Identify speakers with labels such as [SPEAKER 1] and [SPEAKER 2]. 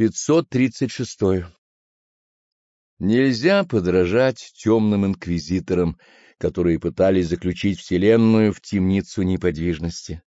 [SPEAKER 1] 536. Нельзя подражать темным инквизиторам, которые пытались заключить Вселенную в темницу неподвижности.